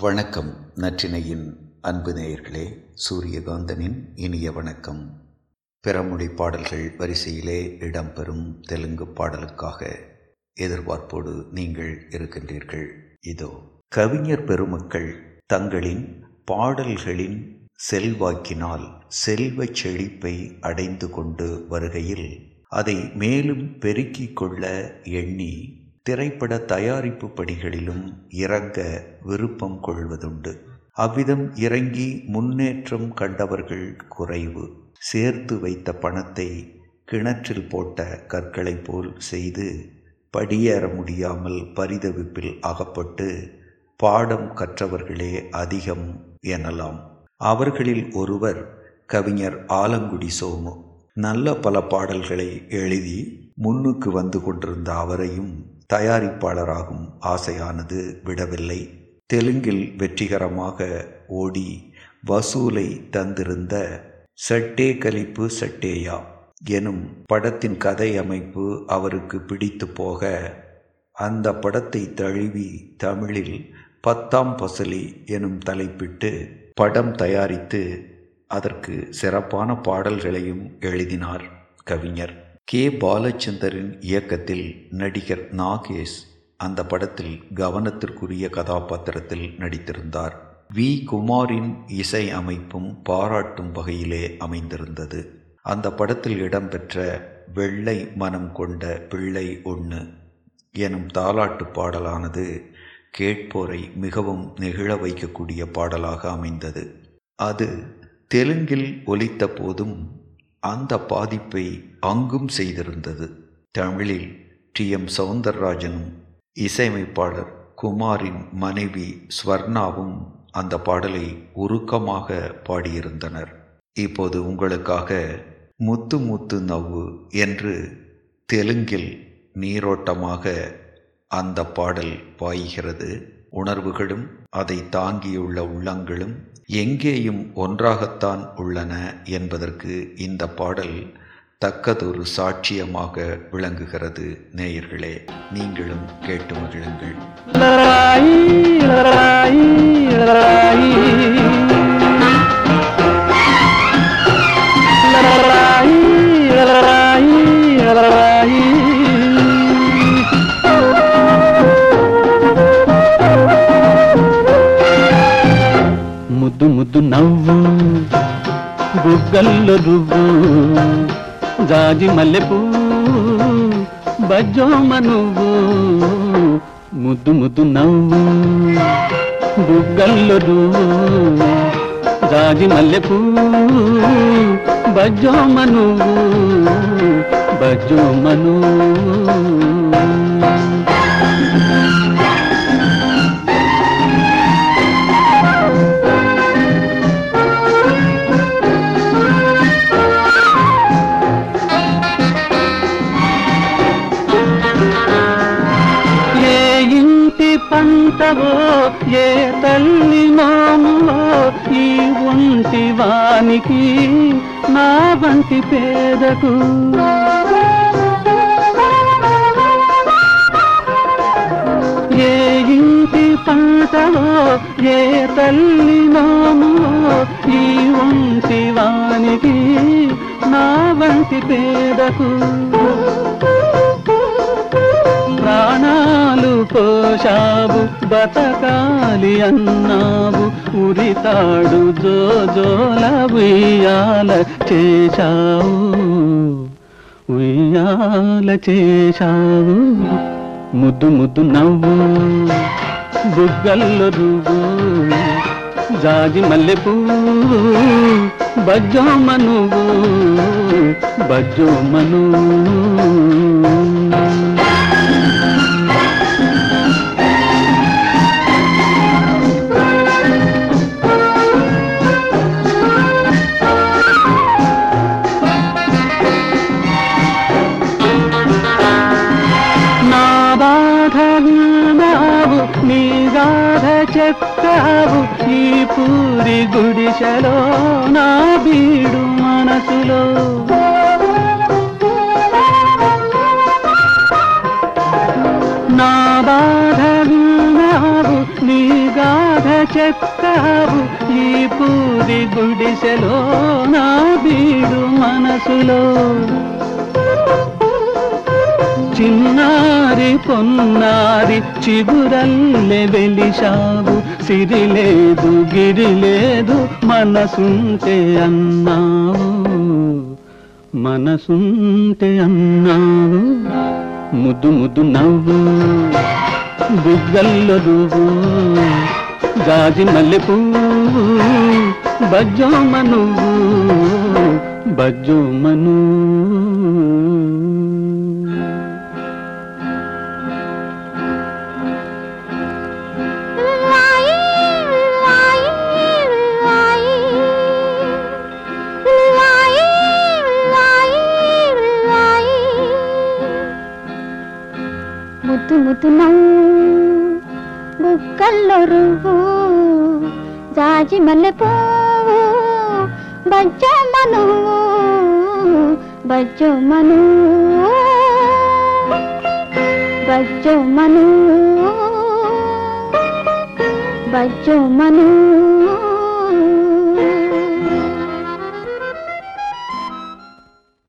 வணக்கம் நற்றினையின் அன்பு நேயர்களே சூரியகாந்தனின் இனிய வணக்கம். பிறமொழி பாடல்கள் வரிசையிலே இடம்பெறும் தெலுங்கு பாடலுக்காக எதிர்பார்ப்போடு நீங்கள் இருக்கின்றீர்கள். இதோ கவிஞர் பெருமக்கள் தங்களின் பாடல்களின் செல்வாக்கினால் செல்வச் செழிப்பை அடைந்து கொண்டு வருகையில் அதை மேலும் பெருக்கிக் கொள்ள எண்ணி திரைப்பட தயாரிப்பு படிகளிலும் இறங்க விருப்பம் கொள்வதுண்டு. அவ்விதம் இறங்கி முன்னேற்றம் கண்டவர்கள் குறைவு. சேர்த்து வைத்த பணத்தை கிணற்றில் போட்ட கற்களைப் போல் செய்து படியேற முடியாமல் பரிதவிப்பில் அகப்பட்டு பாடம் கற்றவர்களே அதிகம் எனலாம். அவர்களில் ஒருவர் கவிஞர் ஆலங்குடி சோமு. நல்ல பல பாடல்களை எழுதி முன்னுக்கு வந்து கொண்டிருந்த அவரையும் தயாரிப்பாளராகும் ஆசையானது விடவில்லை. தெலுங்கில் வெற்றிகரமாக ஓடி வசூலை தந்திருந்த சட்டே கலிப்பு சட்டேயா எனும் படத்தின் கதை அமைப்பு அவருக்கு பிடித்து போக அந்த படத்தை தழுவி தமிழில் பத்தாம் பசலி எனும் தலைப்பிட்டு படம் தயாரித்து அதற்கு சிறப்பான பாடல்களையும் எழுதினார் கவிஞர். கே. பாலச்சந்தரின் இயக்கத்தில் நடிகர் நாகேஷ் அந்த படத்தில் கவனத்திற்குரிய கதாபாத்திரத்தில் நடித்திருந்தார். வி. குமாரின் இசை அமைப்பும் பாராட்டும் வகையிலே அமைந்திருந்தது. அந்த படத்தில் இடம்பெற்ற வெள்ளை மனம் கொண்ட பிள்ளை ஒன்று எனும் தாலாட்டு பாடலானது கேட்போரை மிகவும் நெகிழ வைக்கக்கூடிய பாடலாக அமைந்தது. அது தெலுங்கில் ஒலித்த போதும் அந்த பாதிப்பை அங்கும் செய்திருந்தது. தமிழில் டி. எம். சவுந்தரராஜனும் இசையமைப்பாளர் குமாரின் மனைவி ஸ்வர்ணாவும் அந்த பாடலை உருக்கமாக பாடியிருந்தனர். இப்போது உங்களுக்காக முத்து முத்து நவ்வு என்று தெலுங்கில் நீரோட்டமாக அந்த பாடல் பாய்கிறது. உணர்வுகளும் அதை தாங்கியுள்ள உள்ளங்களும் எங்கேயும் ஒன்றாகத்தான் உள்ளன என்பதற்கு இந்த பாடல் தக்கதொரு சாட்சியமாக விளங்குகிறது நேயர்களே. நீங்களும் கேட்டு மகிழுங்கள். ముద్దు ముద్దు నవ్వు బుగ్గల్లో రువ్వు జాజి మల్లెపూ బజ్జోమ నువ్వు ముద్దు ముద్దు నవ్వు బుగ్గల్లో రువ్వు జాజి మల్లెపూ బజ్జోమ నువ్వు బజ్జోమ నువ్వు. పంటవో ఏ తల్లి నోములో ఈ ఒంటి వానికి నా వంటి పేదకు? ఏ ఇంటి పంటలో ఏ తల్లి నోములో ఈ ఒంటి వానికి నా వంటి పేదకు? ప్రాణాలు పోషాబు బతకాలి అన్నావు ఉరితాడు జోజోల ఉయ్యాల చేశావు. ఉయ్యాల చేశావు. ముద్దు ముద్దు నవ్వు బుగ్గల్లో నువ్వు జాజి మల్లె పువ్వు బజ్జోమ నువ్వు బజ్జోమ నువ్వు. చెప్పావు ఈ పూరి గుడిసెలో నా బీడు మనసులో. నా బాధ విన్నావు నీ గాధ బాధ చెక్కావు ఈ పూరి గుడిసెలో నా బీడు మనసులో. చిన్నారి పొన్నారి చిగురల్లె వెలిశావు సిరి లేదు గిరి లేదు మనసుంటే అన్నావు. మనసుంటే అన్నావు. ముద్దు ముద్దు నవ్వు బుగ్గల్లో నువ్వు జాజి మల్లె పువ్వు బజ్జోమ నువ్వు. బుక్కల్లో రువ్వు జాజి మల్లె పువ్వు బజ్జమ్మను బజ్జమ్మను బజ్జమ్మను బజ్జమ్మను